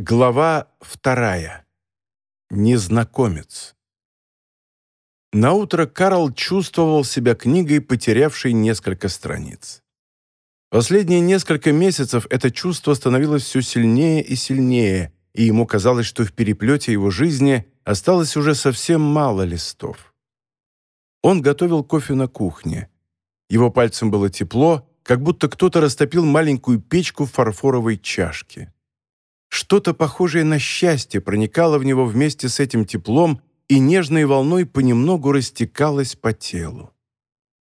Глава вторая. Незнакомец. Наутро Карл чувствовал себя книгой, потерявшей несколько страниц. Последние несколько месяцев это чувство становилось все сильнее и сильнее, и ему казалось, что в переплете его жизни осталось уже совсем мало листов. Он готовил кофе на кухне. Его пальцем было тепло, как будто кто-то растопил маленькую печку в фарфоровой чашке. Что-то похожее на счастье проникало в него вместе с этим теплом и нежной волной понемногу растекалось по телу.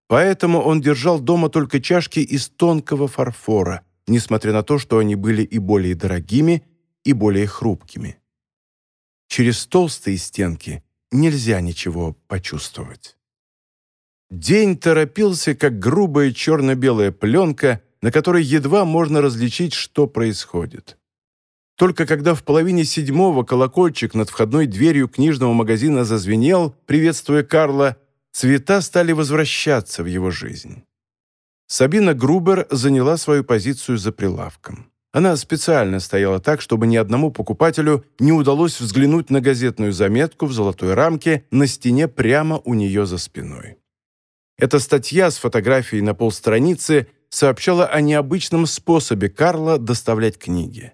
Поэтому он держал дома только чашки из тонкого фарфора, несмотря на то, что они были и более дорогими, и более хрупкими. Через толстые стенки нельзя ничего почувствовать. День торопился, как грубая черно-белая пленка, на которой едва можно различить, что происходит. Только когда в половине седьмого колокольчик над входной дверью книжного магазина зазвенел, приветствуя Карла, цвета стали возвращаться в его жизнь. Сабина Грубер заняла свою позицию за прилавком. Она специально стояла так, чтобы ни одному покупателю не удалось взглянуть на газетную заметку в золотой рамке на стене прямо у нее за спиной. Эта статья с фотографией на полстраницы сообщала о необычном способе Карла доставлять книги.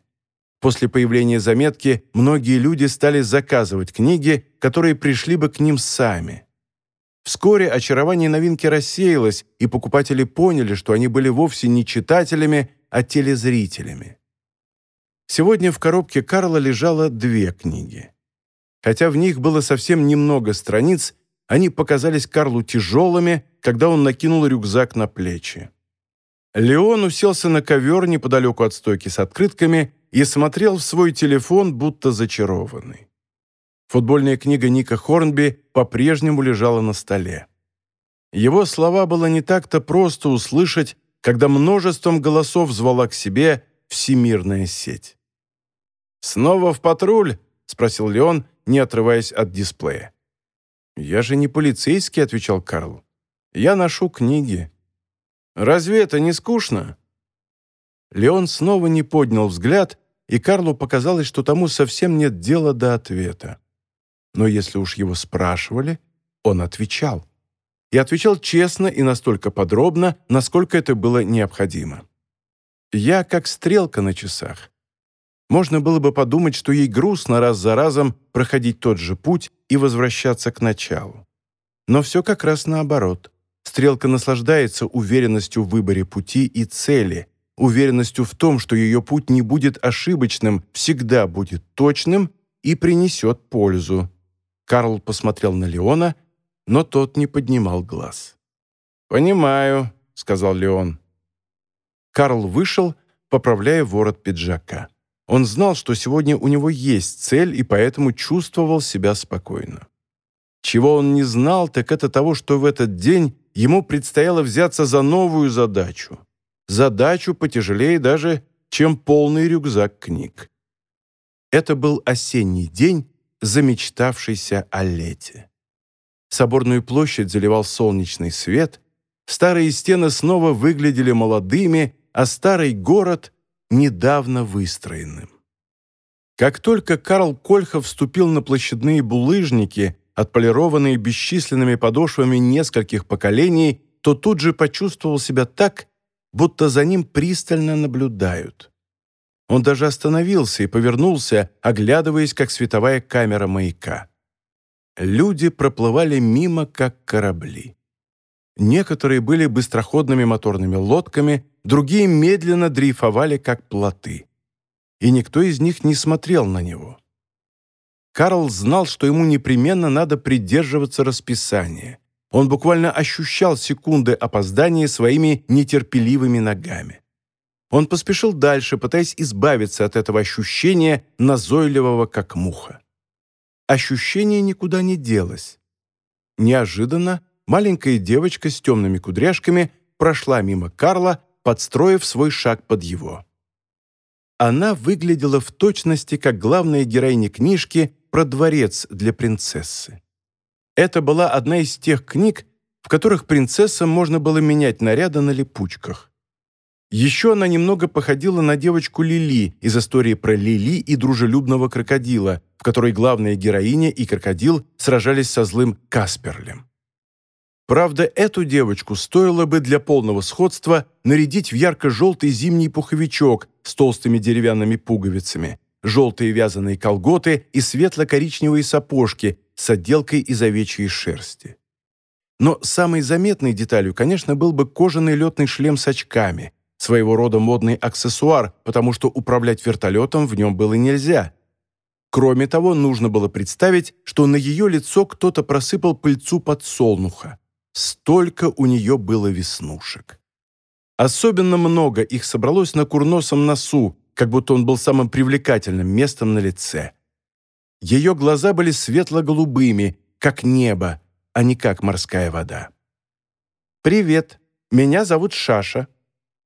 После появления заметки многие люди стали заказывать книги, которые пришли бы к ним сами. Вскоре очарование новинки рассеялось, и покупатели поняли, что они были вовсе не читателями, а телезрителями. Сегодня в коробке Карла лежало две книги. Хотя в них было совсем немного страниц, они показались Карлу тяжелыми, когда он накинул рюкзак на плечи. Леон уселся на ковер неподалеку от стойки с открытками и смотрел в свой телефон, будто зачарованный. Футбольная книга Ника Хорнби по-прежнему лежала на столе. Его слова было не так-то просто услышать, когда множеством голосов звала к себе всемирная сеть. «Снова в патруль?» — спросил Леон, не отрываясь от дисплея. «Я же не полицейский», — отвечал Карл. «Я ношу книги». «Разве это не скучно?» Леон снова не поднял взгляд, и Карлу показалось, что тому совсем нет дела до ответа. Но если уж его спрашивали, он отвечал. И отвечал честно и настолько подробно, насколько это было необходимо. «Я как стрелка на часах. Можно было бы подумать, что ей грустно раз за разом проходить тот же путь и возвращаться к началу. Но все как раз наоборот. Стрелка наслаждается уверенностью в выборе пути и цели, уверенностью в том, что ее путь не будет ошибочным, всегда будет точным и принесет пользу. Карл посмотрел на Леона, но тот не поднимал глаз. «Понимаю», — сказал Леон. Карл вышел, поправляя ворот пиджака. Он знал, что сегодня у него есть цель, и поэтому чувствовал себя спокойно. Чего он не знал, так это того, что в этот день ему предстояло взяться за новую задачу. Задачу потяжелее даже, чем полный рюкзак книг. Это был осенний день, замечтавшийся о лете. Соборную площадь заливал солнечный свет, старые стены снова выглядели молодыми, а старый город недавно выстроенным. Как только Карл Кольхов вступил на площадные булыжники, отполированные бесчисленными подошвами нескольких поколений, то тут же почувствовал себя так, будто за ним пристально наблюдают. Он даже остановился и повернулся, оглядываясь, как световая камера маяка. Люди проплывали мимо, как корабли. Некоторые были быстроходными моторными лодками, другие медленно дрейфовали, как плоты. И никто из них не смотрел на него. Карл знал, что ему непременно надо придерживаться расписания. Он буквально ощущал секунды опоздания своими нетерпеливыми ногами. Он поспешил дальше, пытаясь избавиться от этого ощущения, назойливого как муха. Ощущение никуда не делось. Неожиданно маленькая девочка с темными кудряшками прошла мимо Карла, подстроив свой шаг под его. Она выглядела в точности как главная героиня книжки про дворец для принцессы. Это была одна из тех книг, в которых принцессам можно было менять наряды на липучках. Еще она немного походила на девочку Лили из истории про Лили и дружелюбного крокодила, в которой главная героиня и крокодил сражались со злым Касперлем. Правда, эту девочку стоило бы для полного сходства нарядить в ярко-желтый зимний пуховичок с толстыми деревянными пуговицами, желтые вязаные колготы и светло-коричневые сапожки с отделкой из овечьей шерсти. Но самой заметной деталью, конечно, был бы кожаный летный шлем с очками, своего рода модный аксессуар, потому что управлять вертолетом в нем было нельзя. Кроме того, нужно было представить, что на ее лицо кто-то просыпал пыльцу подсолнуха. Столько у нее было веснушек. Особенно много их собралось на курносом носу, как будто он был самым привлекательным местом на лице. Ее глаза были светло-голубыми, как небо, а не как морская вода. «Привет, меня зовут Шаша.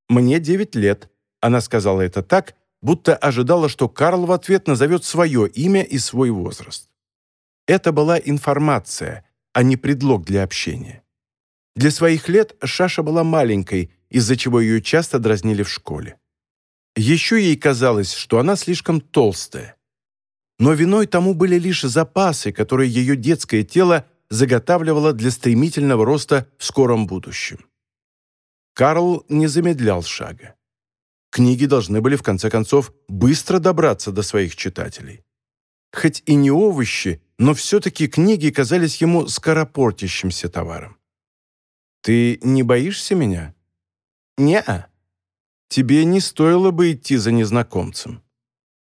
Мне девять лет». Она сказала это так, будто ожидала, что Карл в ответ назовет свое имя и свой возраст. Это была информация, а не предлог для общения. Для своих лет Шаша была маленькой, из-за чего ее часто дразнили в школе. Еще ей казалось, что она слишком толстая. Но виной тому были лишь запасы, которые ее детское тело заготавливало для стремительного роста в скором будущем. Карл не замедлял шага. Книги должны были, в конце концов, быстро добраться до своих читателей. Хоть и не овощи, но все-таки книги казались ему скоропортящимся товаром. «Ты не боишься меня?» «Не-а. Тебе не стоило бы идти за незнакомцем.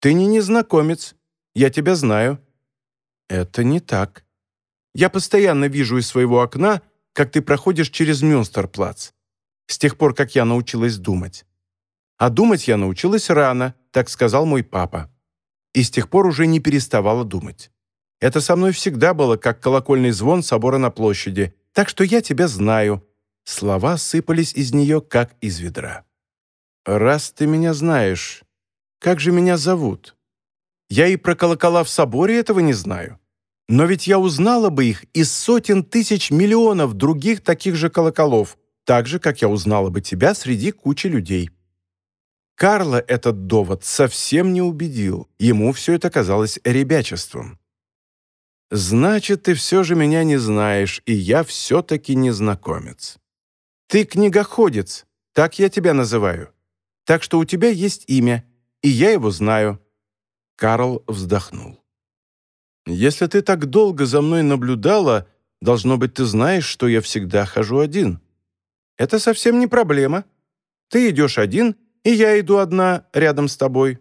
Ты не незнакомец. Я тебя знаю». «Это не так. Я постоянно вижу из своего окна, как ты проходишь через Мюнстерплац. С тех пор, как я научилась думать. А думать я научилась рано, так сказал мой папа. И с тех пор уже не переставала думать. Это со мной всегда было, как колокольный звон собора на площади, так что я тебя знаю». Слова сыпались из нее, как из ведра. «Раз ты меня знаешь, как же меня зовут? Я и про колокола в соборе этого не знаю. Но ведь я узнала бы их из сотен тысяч миллионов других таких же колоколов, так же, как я узнала бы тебя среди кучи людей». Карла этот довод совсем не убедил, ему все это казалось ребячеством. Значит, ты все же меня не знаешь, и я все-таки незнакомец. Ты книгоходец, так я тебя называю. Так что у тебя есть имя, и я его знаю». Карл вздохнул. «Если ты так долго за мной наблюдала, должно быть, ты знаешь, что я всегда хожу один. Это совсем не проблема. Ты идешь один, и я иду одна рядом с тобой».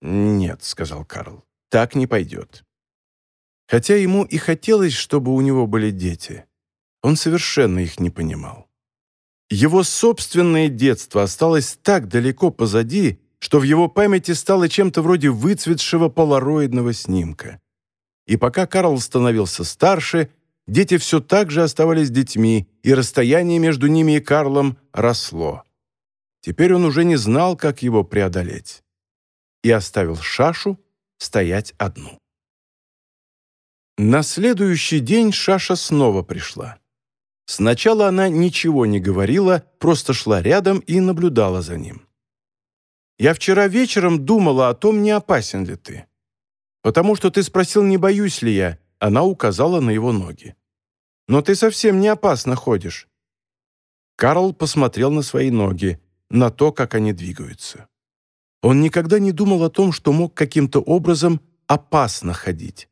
«Нет», — сказал Карл, — «так не пойдет. Хотя ему и хотелось, чтобы у него были дети. Он совершенно их не понимал. Его собственное детство осталось так далеко позади, что в его памяти стало чем-то вроде выцветшего полароидного снимка. И пока Карл становился старше, дети все так же оставались детьми, и расстояние между ними и Карлом росло. Теперь он уже не знал, как его преодолеть. И оставил Шашу стоять одну. На следующий день Шаша снова пришла. Сначала она ничего не говорила, просто шла рядом и наблюдала за ним. «Я вчера вечером думала о том, не опасен ли ты. Потому что ты спросил, не боюсь ли я, она указала на его ноги. Но ты совсем не опасно ходишь». Карл посмотрел на свои ноги, на то, как они двигаются. Он никогда не думал о том, что мог каким-то образом опасно ходить.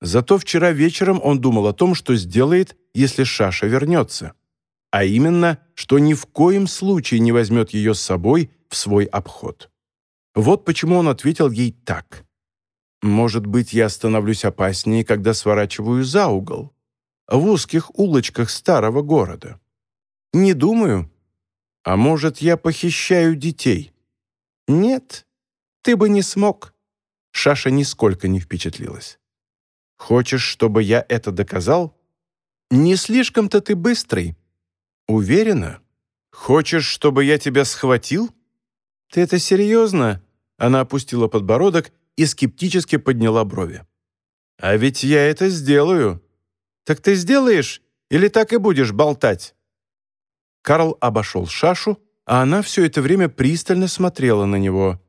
Зато вчера вечером он думал о том, что сделает, если Шаша вернется. А именно, что ни в коем случае не возьмет ее с собой в свой обход. Вот почему он ответил ей так. «Может быть, я становлюсь опаснее, когда сворачиваю за угол, в узких улочках старого города. Не думаю. А может, я похищаю детей? Нет, ты бы не смог». Шаша нисколько не впечатлилась. Хочешь, чтобы я это доказал? Не слишком-то ты быстрый. Уверена? Хочешь, чтобы я тебя схватил? Ты это серьезно? Она опустила подбородок и скептически подняла брови. А ведь я это сделаю. Так ты сделаешь или так и будешь болтать? Карл обошел Шашу а она все это время пристально смотрела на него.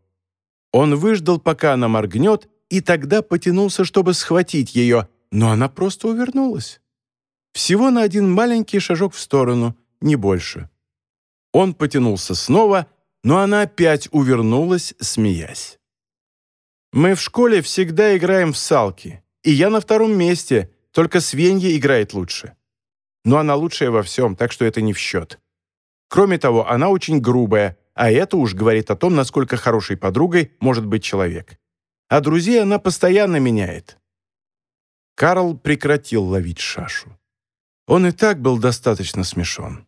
Он выждал, пока она моргнет, и тогда потянулся, чтобы схватить ее, но она просто увернулась. Всего на один маленький шажок в сторону, не больше. Он потянулся снова, но она опять увернулась, смеясь. «Мы в школе всегда играем в салки, и я на втором месте, только Свенья играет лучше. Но она лучшая во всем, так что это не в счет. Кроме того, она очень грубая, а это уж говорит о том, насколько хорошей подругой может быть человек. А друзей она постоянно меняет». Карл прекратил ловить шашу. Он и так был достаточно смешон.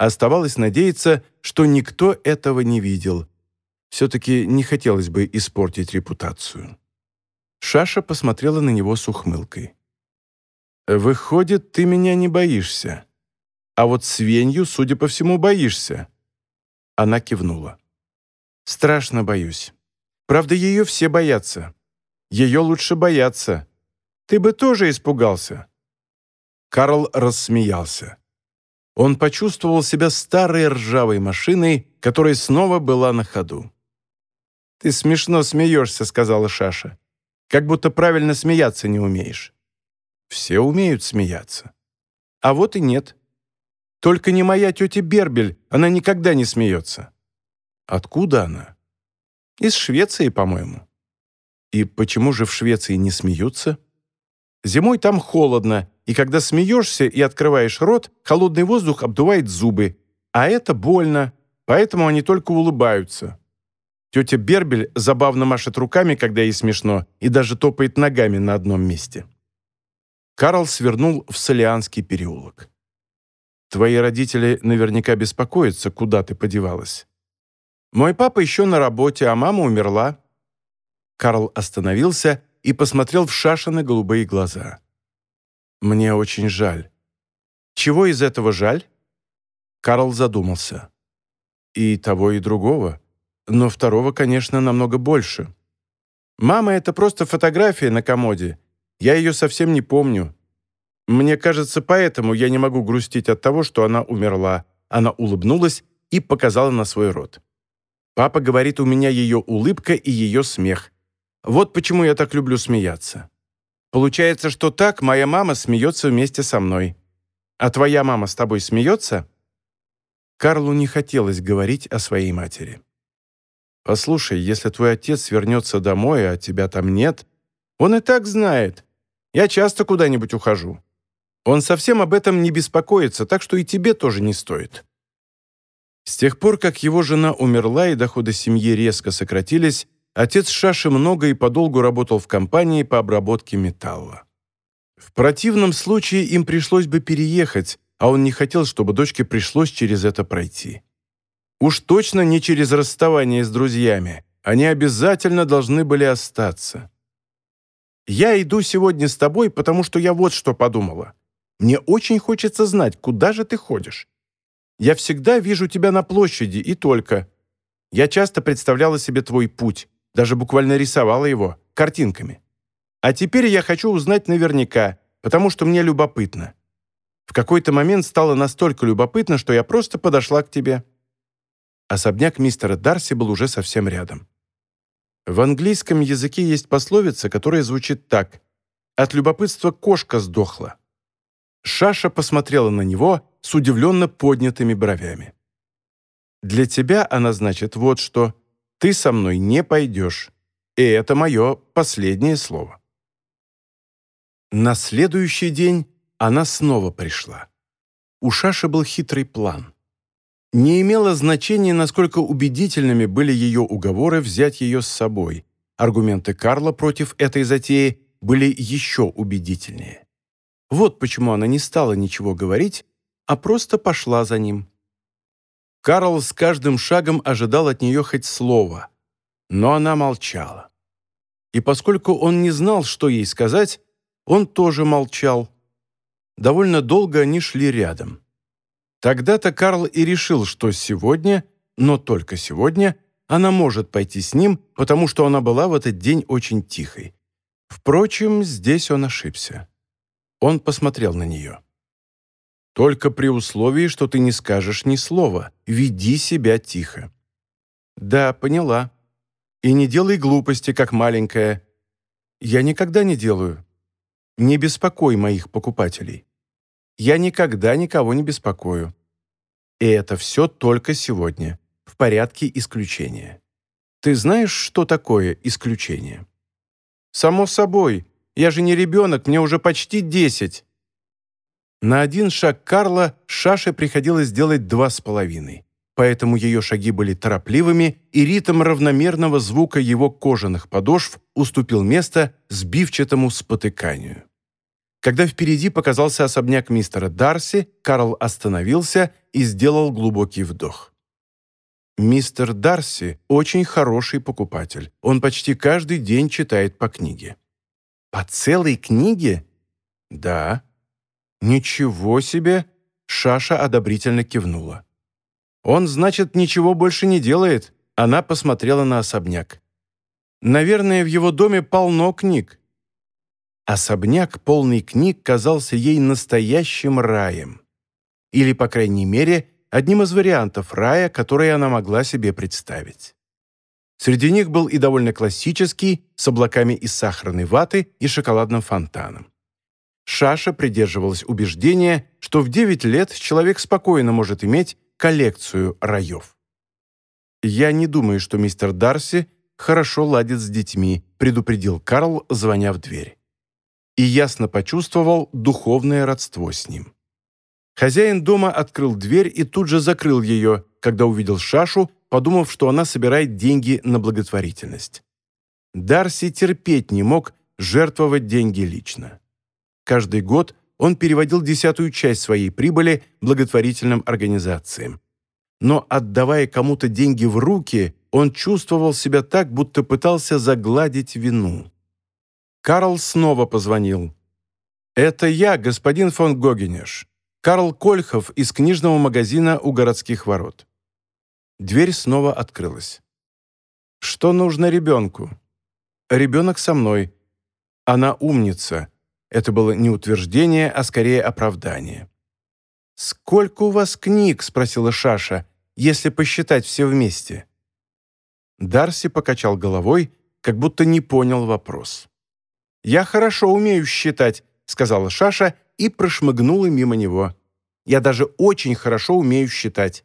Оставалось надеяться, что никто этого не видел. Все-таки не хотелось бы испортить репутацию. Шаша посмотрела на него с ухмылкой. «Выходит, ты меня не боишься. А вот свинью, судя по всему, боишься». Она кивнула. «Страшно боюсь. Правда, ее все боятся. Ее лучше бояться. Ты бы тоже испугался». Карл рассмеялся он почувствовал себя старой ржавой машиной, которая снова была на ходу. «Ты смешно смеешься», — сказала Шаша. «Как будто правильно смеяться не умеешь». «Все умеют смеяться». «А вот и нет. Только не моя тетя Бербель, она никогда не смеется». «Откуда она?» «Из Швеции, по-моему». «И почему же в Швеции не смеются?» «Зимой там холодно, и когда смеешься и открываешь рот, холодный воздух обдувает зубы, а это больно, поэтому они только улыбаются. Тетя Бербель забавно машет руками, когда ей смешно, и даже топает ногами на одном месте. Карл свернул в Солианский переулок. «Твои родители наверняка беспокоятся, куда ты подевалась. Мой папа еще на работе, а мама умерла». Карл остановился и посмотрел в шашины голубые глаза. Мне очень жаль. Чего из этого жаль? Карл задумался. И того, и другого. Но второго, конечно, намного больше. Мама — это просто фотография на комоде. Я ее совсем не помню. Мне кажется, поэтому я не могу грустить от того, что она умерла. Она улыбнулась и показала на свой рот. Папа говорит, у меня ее улыбка и ее смех. Вот почему я так люблю смеяться. Получается, что так моя мама смеется вместе со мной. А твоя мама с тобой смеется?» Карлу не хотелось говорить о своей матери. «Послушай, если твой отец вернется домой, а тебя там нет, он и так знает. Я часто куда-нибудь ухожу. Он совсем об этом не беспокоится, так что и тебе тоже не стоит». С тех пор, как его жена умерла и доходы семьи резко сократились, Отец Шаши много и подолгу работал в компании по обработке металла. В противном случае им пришлось бы переехать, а он не хотел, чтобы дочке пришлось через это пройти. Уж точно не через расставание с друзьями. Они обязательно должны были остаться. «Я иду сегодня с тобой, потому что я вот что подумала. Мне очень хочется знать, куда же ты ходишь. Я всегда вижу тебя на площади и только. Я часто представляла себе твой путь даже буквально рисовала его картинками. А теперь я хочу узнать наверняка, потому что мне любопытно. В какой-то момент стало настолько любопытно, что я просто подошла к тебе. Особняк мистера Дарси был уже совсем рядом. В английском языке есть пословица, которая звучит так «От любопытства кошка сдохла». Шаша посмотрела на него с удивленно поднятыми бровями. «Для тебя она значит вот что. Ты со мной не пойдешь. И это мое последнее слово. На следующий день она снова пришла. У Шаши был хитрый план. Не имело значения, насколько убедительными были ее уговоры взять ее с собой. Аргументы Карла против этой затеи были еще убедительнее. Вот почему она не стала ничего говорить, а просто пошла за ним. Карл с каждым шагом ожидал от нее хоть слова, но она молчала. И поскольку он не знал, что ей сказать, он тоже молчал. Довольно долго они шли рядом. Тогда-то Карл и решил, что сегодня, но только сегодня, она может пойти с ним, потому что она была в этот день очень тихой. Впрочем, здесь он ошибся. Он посмотрел на нее. Только при условии, что ты не скажешь ни слова. Веди себя тихо». «Да, поняла. И не делай глупости, как маленькая. Я никогда не делаю. Не беспокой моих покупателей. Я никогда никого не беспокою. И это все только сегодня, в порядке исключения. Ты знаешь, что такое исключение? Само собой. Я же не ребенок, мне уже почти десять. На один шаг Карла Шаше приходилось делать два с половиной поэтому ее шаги были торопливыми, и ритм равномерного звука его кожаных подошв уступил место сбивчатому спотыканию. Когда впереди показался особняк мистера Дарси, Карл остановился и сделал глубокий вдох. Мистер Дарси – очень хороший покупатель. Он почти каждый день читает по книге. По целой книге? Да. Ничего себе! Шаша одобрительно кивнула. «Он, значит, ничего больше не делает», — она посмотрела на особняк. «Наверное, в его доме полно книг». Особняк, полный книг, казался ей настоящим раем. Или, по крайней мере, одним из вариантов рая, которые она могла себе представить. Среди них был и довольно классический, с облаками из сахарной ваты и шоколадным фонтаном. Шаша придерживалась убеждения, что в 9 лет человек спокойно может иметь коллекцию раев. «Я не думаю, что мистер Дарси хорошо ладит с детьми», предупредил Карл, звоня в дверь. И ясно почувствовал духовное родство с ним. Хозяин дома открыл дверь и тут же закрыл ее, когда увидел Шашу, подумав, что она собирает деньги на благотворительность. Дарси терпеть не мог жертвовать деньги лично. Каждый год он переводил десятую часть своей прибыли благотворительным организациям. Но отдавая кому-то деньги в руки, он чувствовал себя так, будто пытался загладить вину. Карл снова позвонил. «Это я, господин фон Гогенеш. Карл Кольхов из книжного магазина у городских ворот». Дверь снова открылась. «Что нужно ребенку?» «Ребенок со мной. Она умница. Это было не утверждение, а скорее оправдание. «Сколько у вас книг?» — спросила Шаша, «если посчитать все вместе». Дарси покачал головой, как будто не понял вопрос. «Я хорошо умею считать», — сказала Шаша и прошмыгнула мимо него. «Я даже очень хорошо умею считать.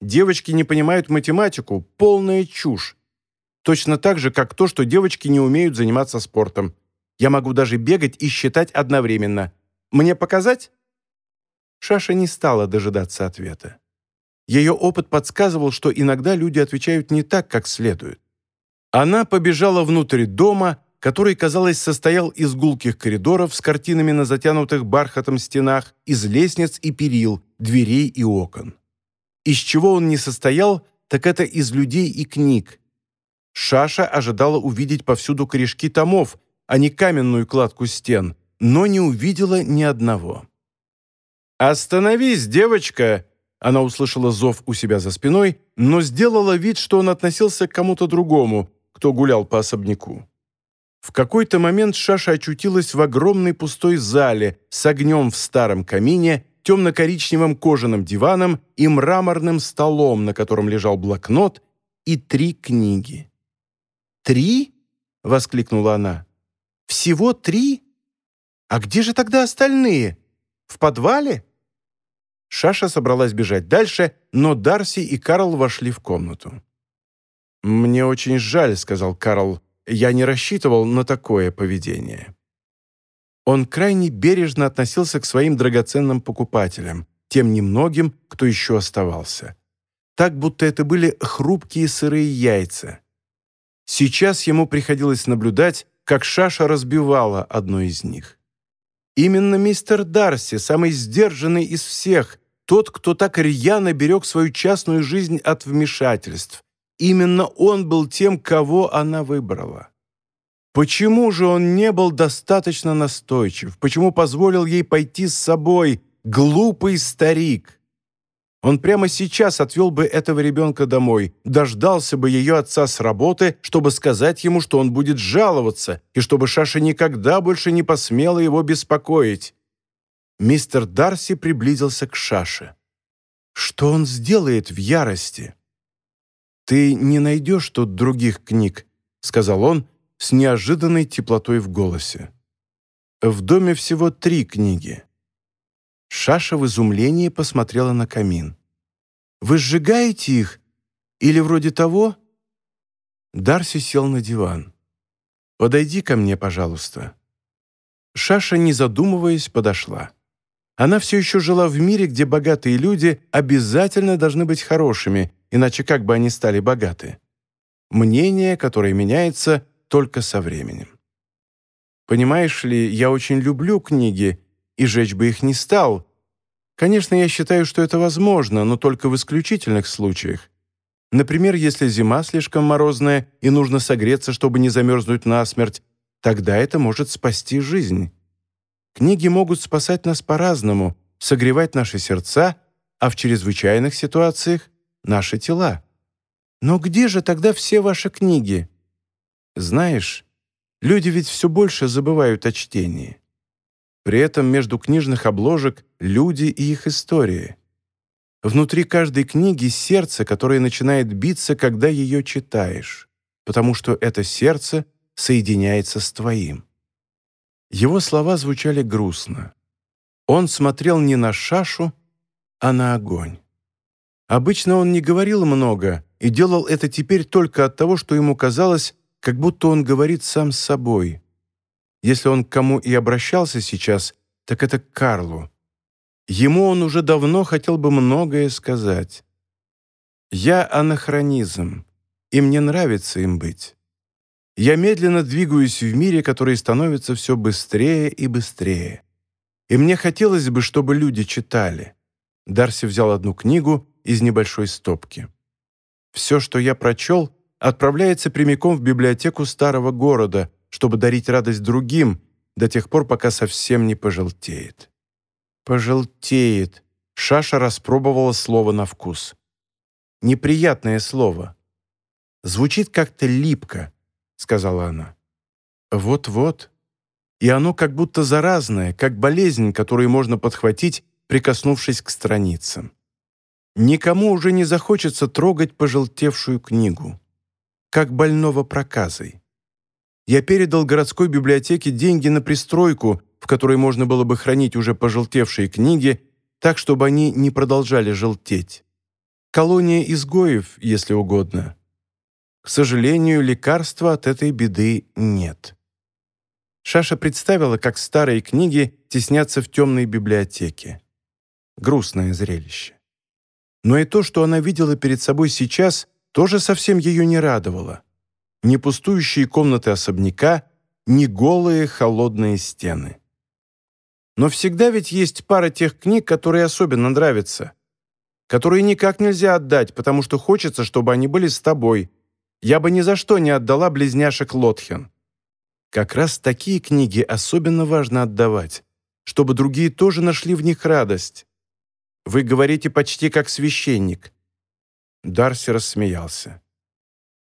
Девочки не понимают математику, полная чушь. Точно так же, как то, что девочки не умеют заниматься спортом. Я могу даже бегать и считать одновременно. Мне показать?» Шаша не стала дожидаться ответа. Ее опыт подсказывал, что иногда люди отвечают не так, как следует. Она побежала внутрь дома, который, казалось, состоял из гулких коридоров с картинами на затянутых бархатом стенах, из лестниц и перил, дверей и окон. Из чего он не состоял, так это из людей и книг. Шаша ожидала увидеть повсюду корешки томов, а не каменную кладку стен, но не увидела ни одного. «Остановись, девочка!» Она услышала зов у себя за спиной, но сделала вид, что он относился к кому-то другому, кто гулял по особняку. В какой-то момент Шаша очутилась в огромной пустой зале с огнем в старом камине, темно-коричневым кожаным диваном и мраморным столом, на котором лежал блокнот, и три книги. «Три?» — воскликнула она. Всего три? А где же тогда остальные? В подвале?» Шаша собралась бежать дальше, но Дарси и Карл вошли в комнату. «Мне очень жаль», — сказал Карл. «Я не рассчитывал на такое поведение». Он крайне бережно относился к своим драгоценным покупателям, тем немногим, кто еще оставался. Так, будто это были хрупкие сырые яйца. Сейчас ему приходилось наблюдать, как Шаша разбивала одно из них. Именно мистер Дарси, самый сдержанный из всех, тот, кто так рьяно берег свою частную жизнь от вмешательств. Именно он был тем, кого она выбрала. Почему же он не был достаточно настойчив? Почему позволил ей пойти с собой, глупый старик? Он прямо сейчас отвел бы этого ребенка домой, дождался бы ее отца с работы, чтобы сказать ему, что он будет жаловаться, и чтобы Шаша никогда больше не посмела его беспокоить. Мистер Дарси приблизился к Шаше. Что он сделает в ярости? «Ты не найдешь тут других книг», — сказал он с неожиданной теплотой в голосе. «В доме всего три книги». Шаша в изумлении посмотрела на камин. «Вы сжигаете их? Или вроде того?» Дарси сел на диван. «Подойди ко мне, пожалуйста». Шаша, не задумываясь, подошла. Она все еще жила в мире, где богатые люди обязательно должны быть хорошими, иначе как бы они стали богаты? Мнение, которое меняется только со временем. Понимаешь ли, я очень люблю книги, и жечь бы их не стал. Конечно, я считаю, что это возможно, но только в исключительных случаях. Например, если зима слишком морозная и нужно согреться, чтобы не замерзнуть насмерть, тогда это может спасти жизнь. Книги могут спасать нас по-разному, согревать наши сердца, а в чрезвычайных ситуациях — наши тела. Но где же тогда все ваши книги? Знаешь, люди ведь все больше забывают о чтении. При этом между книжных обложек люди и их истории. Внутри каждой книги сердце, которое начинает биться, когда ее читаешь, потому что это сердце соединяется с твоим. Его слова звучали грустно. Он смотрел не на шашу, а на огонь. Обычно он не говорил много и делал это теперь только от того, что ему казалось, как будто он говорит сам с собой. Если он к кому и обращался сейчас, так это к Карлу. Ему он уже давно хотел бы многое сказать. «Я анахронизм, и мне нравится им быть. Я медленно двигаюсь в мире, который становится все быстрее и быстрее. И мне хотелось бы, чтобы люди читали. Дарси взял одну книгу из небольшой стопки. Все, что я прочел, отправляется прямиком в библиотеку старого города, чтобы дарить радость другим, до тех пор, пока совсем не пожелтеет. Пожелтеет. Шаша распробовала слово на вкус. Неприятное слово. Звучит как-то липко, — сказала она. «Вот-вот. И оно как будто заразное, как болезнь, которую можно подхватить, прикоснувшись к страницам. Никому уже не захочется трогать пожелтевшую книгу. Как больного проказой. Я передал городской библиотеке деньги на пристройку, в которой можно было бы хранить уже пожелтевшие книги, так, чтобы они не продолжали желтеть. Колония изгоев, если угодно. К сожалению, лекарства от этой беды нет. Шаша представила, как старые книги теснятся в темной библиотеке. Грустное зрелище. Но и то, что она видела перед собой сейчас, тоже совсем ее не радовало. Ни пустующие комнаты особняка, ни голые холодные стены. Но всегда ведь есть пара тех книг, которые особенно нравятся, которые никак нельзя отдать, потому что хочется, чтобы они были с тобой, я бы ни за что не отдала близняшек Лотхен. Как раз такие книги особенно важно отдавать, чтобы другие тоже нашли в них радость. Вы говорите почти как священник». Дарси рассмеялся.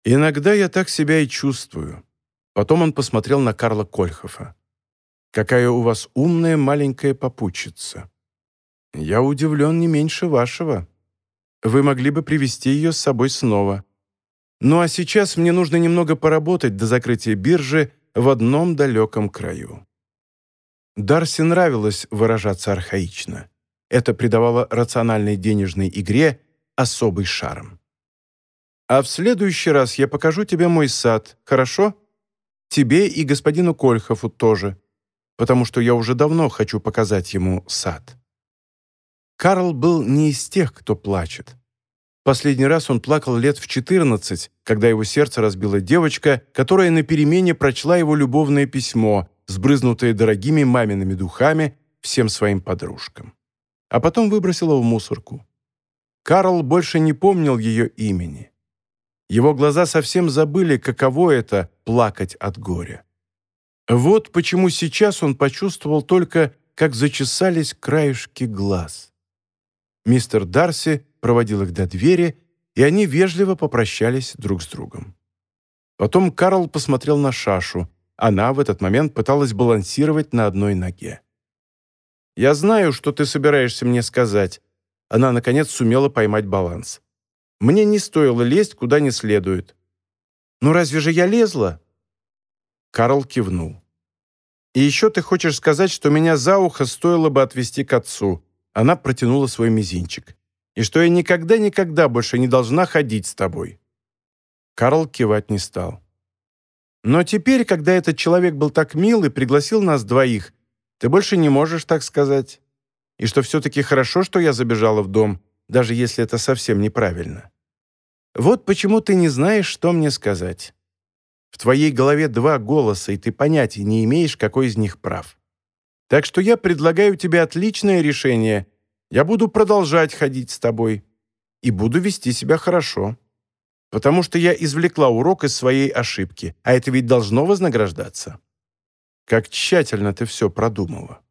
«Иногда я так себя и чувствую». Потом он посмотрел на Карла Кольхофа. «Какая у вас умная маленькая попутчица. Я удивлен не меньше вашего. Вы могли бы привести ее с собой снова. Ну а сейчас мне нужно немного поработать до закрытия биржи в одном далеком краю. Дарси нравилось выражаться архаично. Это придавало рациональной денежной игре особый шарм. «А в следующий раз я покажу тебе мой сад, хорошо? Тебе и господину Кольхову тоже, потому что я уже давно хочу показать ему сад». Карл был не из тех, кто плачет. Последний раз он плакал лет в 14, когда его сердце разбила девочка, которая на перемене прочла его любовное письмо, сбрызнутое дорогими мамиными духами всем своим подружкам. А потом выбросила в мусорку. Карл больше не помнил ее имени. Его глаза совсем забыли, каково это — плакать от горя. Вот почему сейчас он почувствовал только, как зачесались краешки глаз. Мистер Дарси проводил их до двери, и они вежливо попрощались друг с другом. Потом Карл посмотрел на Шашу. Она в этот момент пыталась балансировать на одной ноге. «Я знаю, что ты собираешься мне сказать». Она, наконец, сумела поймать баланс. «Мне не стоило лезть куда не следует». «Ну разве же я лезла?» Карл кивнул. «И еще ты хочешь сказать, что меня за ухо стоило бы отвести к отцу?» Она протянула свой мизинчик. «И что я никогда-никогда больше не должна ходить с тобой». Карл кивать не стал. «Но теперь, когда этот человек был так мил и пригласил нас двоих, ты больше не можешь так сказать. И что все-таки хорошо, что я забежала в дом, даже если это совсем неправильно. Вот почему ты не знаешь, что мне сказать. В твоей голове два голоса, и ты понятия не имеешь, какой из них прав. Так что я предлагаю тебе отличное решение. Я буду продолжать ходить с тобой и буду вести себя хорошо. Потому что я извлекла урок из своей ошибки, а это ведь должно вознаграждаться. Как тщательно ты все продумала.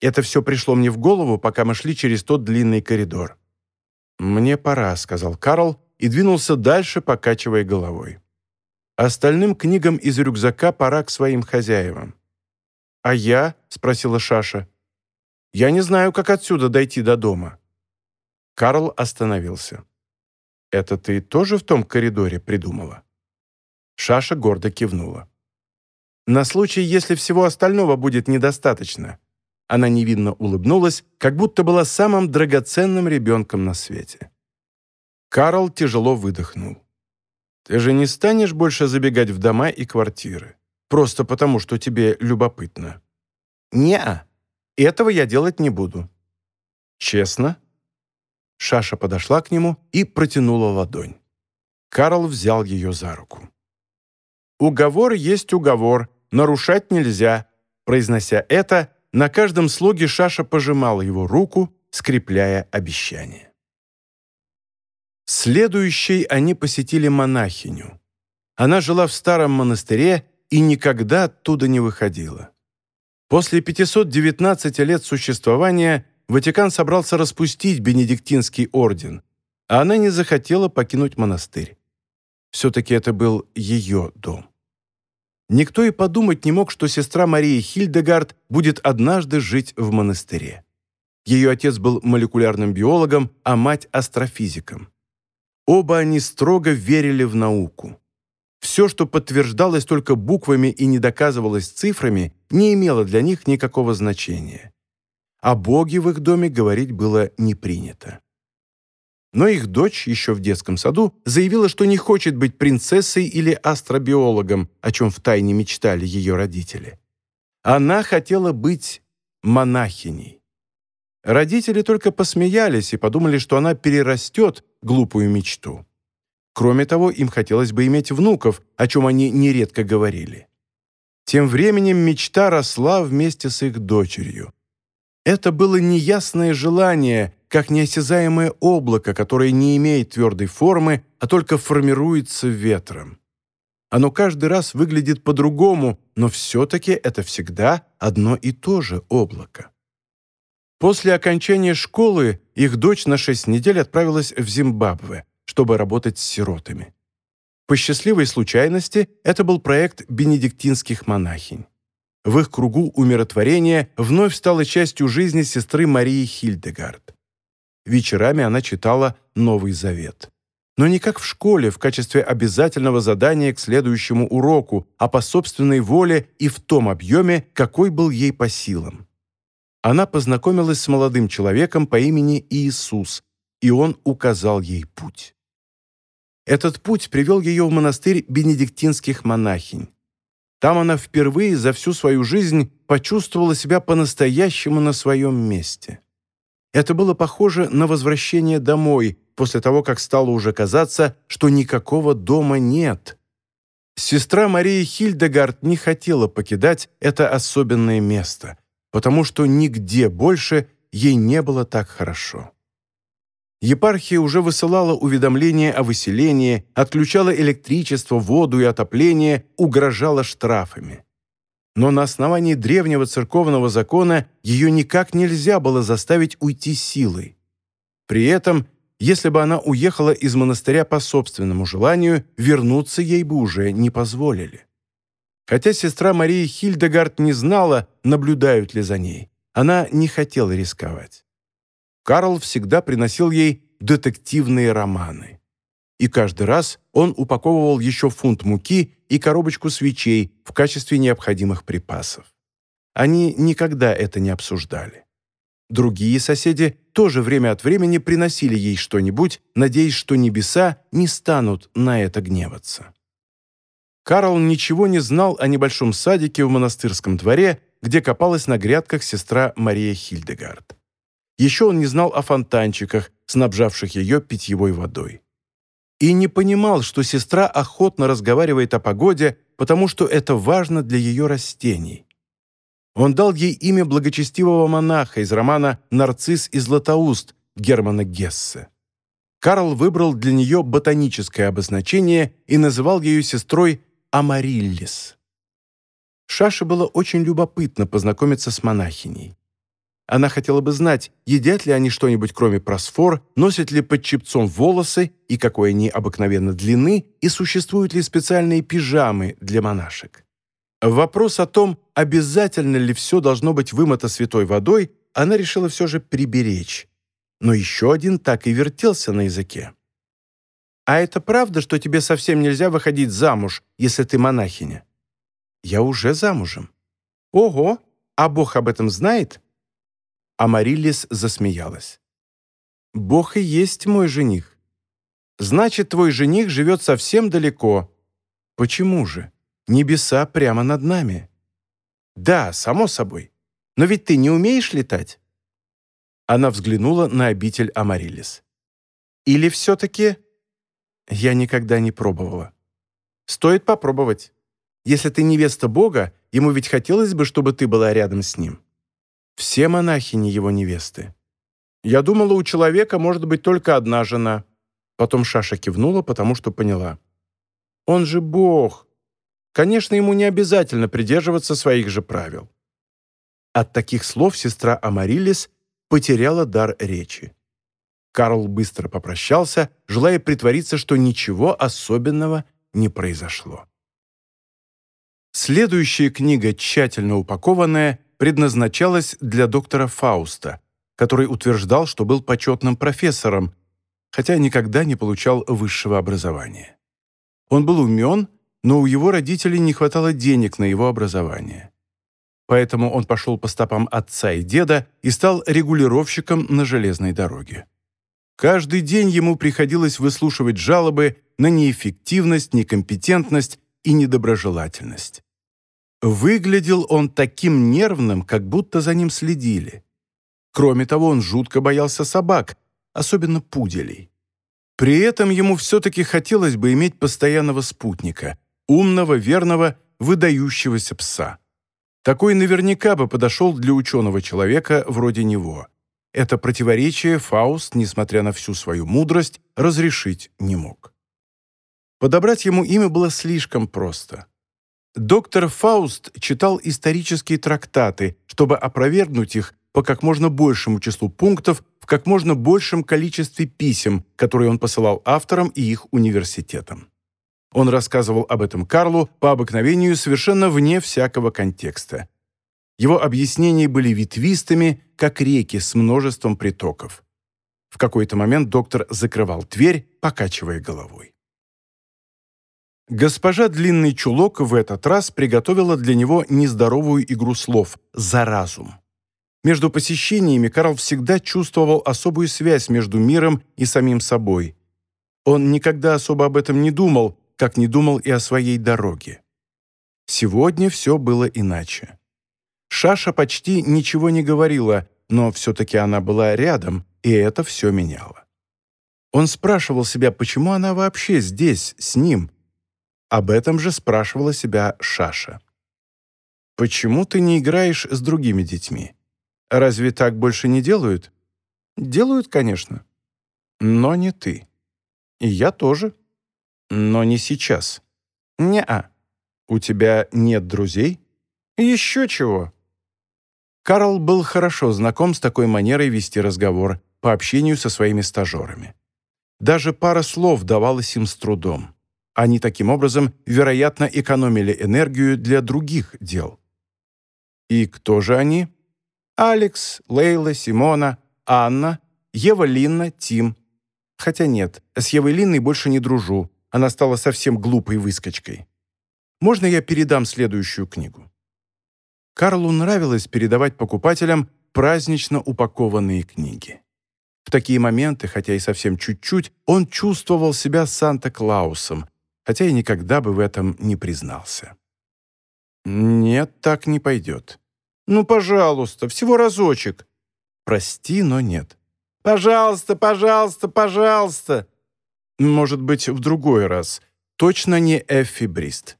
Это все пришло мне в голову, пока мы шли через тот длинный коридор. «Мне пора», — сказал Карл и двинулся дальше, покачивая головой. Остальным книгам из рюкзака пора к своим хозяевам. «А я?» — спросила Шаша. «Я не знаю, как отсюда дойти до дома». Карл остановился. «Это ты тоже в том коридоре придумала?» Шаша гордо кивнула. На случай, если всего остального будет недостаточно. Она невинно улыбнулась, как будто была самым драгоценным ребенком на свете. Карл тяжело выдохнул. «Ты же не станешь больше забегать в дома и квартиры, просто потому, что тебе любопытно?» «Не-а, этого я делать не буду». «Честно?» Шаша подошла к нему и протянула ладонь. Карл взял ее за руку. «Уговор есть уговор, нарушать нельзя». Произнося это, на каждом слоге Шаша пожимала его руку, скрепляя обещание. Следующей они посетили монахиню. Она жила в старом монастыре и никогда оттуда не выходила. После 519 лет существования Ватикан собрался распустить Бенедиктинский орден, а она не захотела покинуть монастырь. Все-таки это был ее дом. Никто и подумать не мог, что сестра Марии Хильдегард будет однажды жить в монастыре. Ее отец был молекулярным биологом, а мать – астрофизиком. Оба они строго верили в науку. Все, что подтверждалось только буквами и не доказывалось цифрами, не имело для них никакого значения. О Боге в их доме говорить было не принято. Но их дочь еще в детском саду заявила, что не хочет быть принцессой или астробиологом, о чем втайне мечтали ее родители. Она хотела быть монахиней. Родители только посмеялись и подумали, что она перерастет глупую мечту. Кроме того, им хотелось бы иметь внуков, о чем они нередко говорили. Тем временем мечта росла вместе с их дочерью. Это было неясное желание, как неосязаемое облако, которое не имеет твердой формы, а только формируется ветром. Оно каждый раз выглядит по-другому, но все-таки это всегда одно и то же облако. После окончания школы их дочь на шесть недель отправилась в Зимбабве, чтобы работать с сиротами. По счастливой случайности это был проект бенедиктинских монахинь. В их кругу умиротворения вновь стала частью жизни сестры Марии Хильдегард. Вечерами она читала Новый Завет. Но не как в школе, в качестве обязательного задания к следующему уроку, а по собственной воле и в том объеме, какой был ей по силам. Она познакомилась с молодым человеком по имени Иисус, и он указал ей путь. Этот путь привел ее в монастырь бенедиктинских монахинь. Там она впервые за всю свою жизнь почувствовала себя по-настоящему на своем месте. Это было похоже на возвращение домой, после того, как стало уже казаться, что никакого дома нет. Сестра Мария Хильдегард не хотела покидать это особенное место, потому что нигде больше ей не было так хорошо. Епархия уже высылала уведомления о выселении, отключала электричество, воду и отопление, угрожала штрафами но на основании древнего церковного закона ее никак нельзя было заставить уйти силой. При этом, если бы она уехала из монастыря по собственному желанию, вернуться ей бы уже не позволили. Хотя сестра Мария Хильдегард не знала, наблюдают ли за ней, она не хотела рисковать. Карл всегда приносил ей детективные романы. И каждый раз он упаковывал еще фунт муки и коробочку свечей в качестве необходимых припасов. Они никогда это не обсуждали. Другие соседи тоже время от времени приносили ей что-нибудь, надеясь, что небеса не станут на это гневаться. Карл ничего не знал о небольшом садике в монастырском дворе, где копалась на грядках сестра Мария Хильдегард. Еще он не знал о фонтанчиках, снабжавших ее питьевой водой. И не понимал, что сестра охотно разговаривает о погоде, потому что это важно для ее растений. Он дал ей имя благочестивого монаха из романа «Нарцисс и Златоуст» Германа Гессе. Карл выбрал для нее ботаническое обозначение и называл ее сестрой Амариллис. Шаше было очень любопытно познакомиться с монахиней. Она хотела бы знать, едят ли они что-нибудь кроме просфор, носят ли под чепцом волосы и какой они обыкновенно длины, и существуют ли специальные пижамы для монашек. Вопрос о том, обязательно ли все должно быть вымыто святой водой, она решила все же приберечь. Но еще один так и вертелся на языке. «А это правда, что тебе совсем нельзя выходить замуж, если ты монахиня?» «Я уже замужем». «Ого! А Бог об этом знает?» Амариллис засмеялась. «Бог и есть мой жених. Значит, твой жених живет совсем далеко. Почему же?» Небеса прямо над нами. Да, само собой. Но ведь ты не умеешь летать? Она взглянула на обитель Амарилис. Или все-таки... Я никогда не пробовала. Стоит попробовать. Если ты невеста Бога, ему ведь хотелось бы, чтобы ты была рядом с ним. Все монахини его невесты. Я думала, у человека может быть только одна жена. Потом Шаша кивнула, потому что поняла. Он же Бог. Конечно, ему не обязательно придерживаться своих же правил. От таких слов сестра Амарилис потеряла дар речи. Карл быстро попрощался, желая притвориться, что ничего особенного не произошло. Следующая книга, тщательно упакованная, предназначалась для доктора Фауста, который утверждал, что был почетным профессором, хотя никогда не получал высшего образования. Он был умен но у его родителей не хватало денег на его образование. Поэтому он пошел по стопам отца и деда и стал регулировщиком на железной дороге. Каждый день ему приходилось выслушивать жалобы на неэффективность, некомпетентность и недоброжелательность. Выглядел он таким нервным, как будто за ним следили. Кроме того, он жутко боялся собак, особенно пуделей. При этом ему все-таки хотелось бы иметь постоянного спутника, умного, верного, выдающегося пса. Такой наверняка бы подошел для ученого человека вроде него. Это противоречие Фауст, несмотря на всю свою мудрость, разрешить не мог. Подобрать ему имя было слишком просто. Доктор Фауст читал исторические трактаты, чтобы опровергнуть их по как можно большему числу пунктов в как можно большем количестве писем, которые он посылал авторам и их университетам. Он рассказывал об этом Карлу по обыкновению совершенно вне всякого контекста. Его объяснения были ветвистыми, как реки с множеством притоков. В какой-то момент доктор закрывал дверь, покачивая головой. Госпожа Длинный Чулок в этот раз приготовила для него нездоровую игру слов «за разум». Между посещениями Карл всегда чувствовал особую связь между миром и самим собой. Он никогда особо об этом не думал, как не думал и о своей дороге. Сегодня все было иначе. Шаша почти ничего не говорила, но все-таки она была рядом, и это все меняло. Он спрашивал себя, почему она вообще здесь, с ним. Об этом же спрашивала себя Шаша. «Почему ты не играешь с другими детьми? Разве так больше не делают?» «Делают, конечно. Но не ты. И я тоже». Но не сейчас. Не-а. У тебя нет друзей? Еще чего. Карл был хорошо знаком с такой манерой вести разговор по общению со своими стажерами. Даже пара слов давалась им с трудом. Они таким образом, вероятно, экономили энергию для других дел. И кто же они? Алекс, Лейла, Симона, Анна, Ева Линна, Тим. Хотя нет, с Евой Линной больше не дружу. Она стала совсем глупой выскочкой. Можно я передам следующую книгу? Карлу нравилось передавать покупателям празднично упакованные книги. В такие моменты, хотя и совсем чуть-чуть, он чувствовал себя Санта-Клаусом, хотя и никогда бы в этом не признался. «Нет, так не пойдет». «Ну, пожалуйста, всего разочек». «Прости, но нет». «Пожалуйста, пожалуйста, пожалуйста». «Может быть, в другой раз. Точно не Эффи Брист».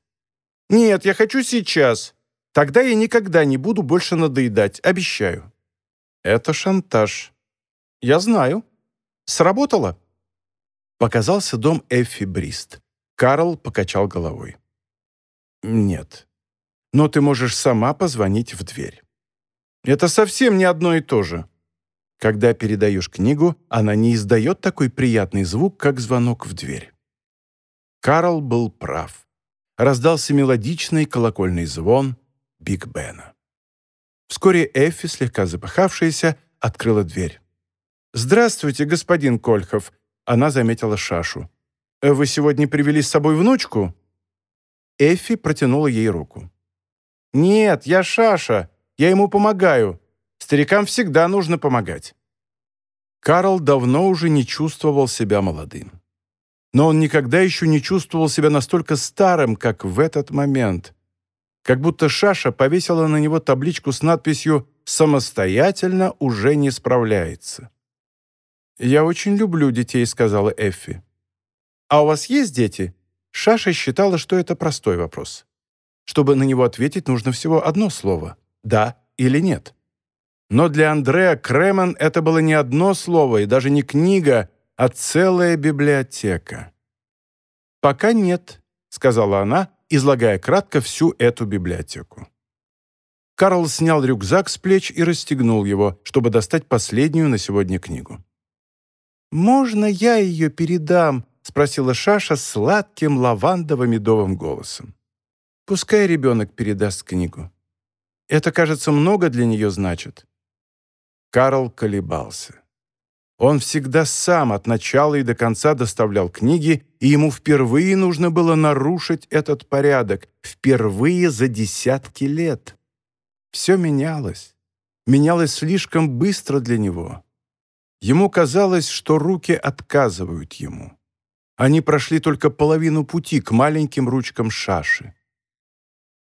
«Нет, я хочу сейчас. Тогда я никогда не буду больше надоедать, обещаю». «Это шантаж». «Я знаю. Сработало?» Показался дом Эффи Брист. Карл покачал головой. «Нет. Но ты можешь сама позвонить в дверь». «Это совсем не одно и то же». Когда передаешь книгу, она не издает такой приятный звук, как звонок в дверь. Карл был прав. Раздался мелодичный колокольный звон Биг Бена. Вскоре Эффи, слегка запыхавшаяся, открыла дверь. «Здравствуйте, господин Кольхов», — она заметила Шашу. «Вы сегодня привели с собой внучку?» Эффи протянула ей руку. «Нет, я Шаша. Я ему помогаю. Старикам всегда нужно помогать». Карл давно уже не чувствовал себя молодым. Но он никогда еще не чувствовал себя настолько старым, как в этот момент. Как будто Шаша повесила на него табличку с надписью «Самостоятельно уже не справляется». «Я очень люблю детей», — сказала Эффи. «А у вас есть дети?» Шаша считала, что это простой вопрос. Чтобы на него ответить, нужно всего одно слово «да» или «нет». Но для Андреа Кремен это было не одно слово и даже не книга, а целая библиотека. «Пока нет», — сказала она, излагая кратко всю эту библиотеку. Карл снял рюкзак с плеч и расстегнул его, чтобы достать последнюю на сегодня книгу. «Можно я ее передам?» — спросила Шаша сладким лавандово-медовым голосом. «Пускай ребенок передаст книгу. Это, кажется, много для нее значит». Карл колебался. Он всегда сам от начала и до конца доставлял книги, и ему впервые нужно было нарушить этот порядок, впервые за десятки лет. Все менялось. Менялось слишком быстро для него. Ему казалось, что руки отказывают ему. Они прошли только половину пути к маленьким ручкам Шаши.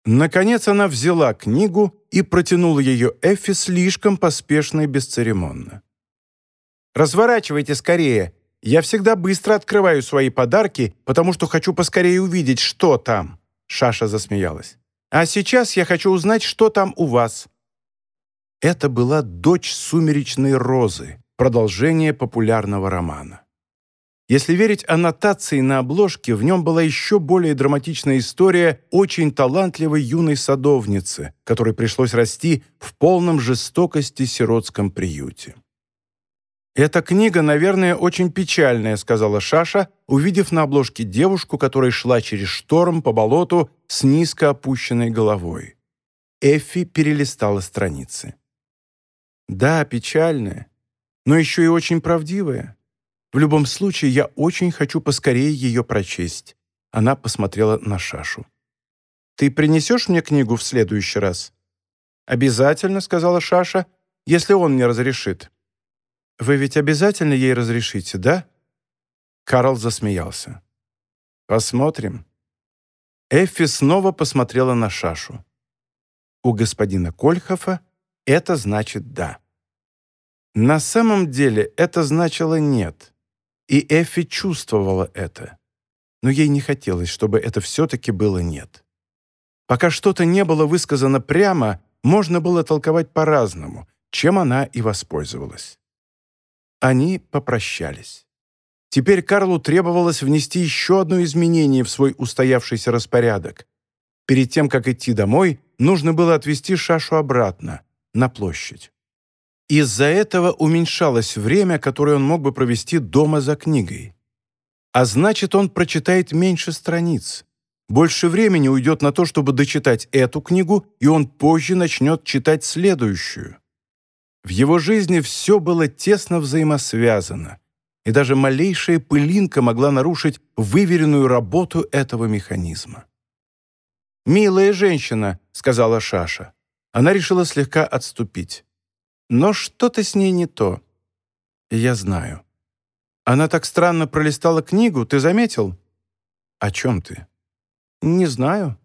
Наконец она взяла книгу и протянула ее Эффи слишком поспешно и бесцеремонно. «Разворачивайте скорее. Я всегда быстро открываю свои подарки, потому что хочу поскорее увидеть, что там». Шаша засмеялась. «А сейчас я хочу узнать, что там у вас». Это была дочь сумеречной розы, продолжение популярного романа. Если верить аннотации на обложке, в нем была еще более драматичная история очень талантливой юной садовницы, которой пришлось расти в полном жестокости сиротском приюте. «Эта книга, наверное, очень печальная», — сказала Шаша, увидев на обложке девушку, которая шла через шторм по болоту с низко опущенной головой. Эффи перелистала страницы. «Да, печальная, но еще и очень правдивая. В любом случае, я очень хочу поскорее ее прочесть». Она посмотрела на Шашу. «Ты принесешь мне книгу в следующий раз?» «Обязательно», — сказала Шаша, — «если он мне разрешит». Вы ведь обязательно ей разрешите, да?» Карл засмеялся. «Посмотрим». Эффи снова посмотрела на Шашу. У господина Кольхофа это значит «да». На самом деле это значило «нет». И Эффи чувствовала это. Но ей не хотелось, чтобы это все-таки было «нет». Пока что-то не было высказано прямо, можно было толковать по-разному, чем она и воспользовалась. Они попрощались. Теперь Карлу требовалось внести еще одно изменение в свой устоявшийся распорядок. Перед тем, как идти домой, нужно было отвезти Шашу обратно, на площадь. Из-за этого уменьшалось время, которое он мог бы провести дома за книгой. А значит, он прочитает меньше страниц. Больше времени уйдет на то, чтобы дочитать эту книгу, и он позже начнет читать следующую. В его жизни все было тесно взаимосвязано, и даже малейшая пылинка могла нарушить выверенную работу этого механизма. «Милая женщина», — сказала Шаша. Она решила слегка отступить. «Но что-то с ней не то». «Я знаю». «Она так странно пролистала книгу, ты заметил?» «О чем ты?» «Не знаю.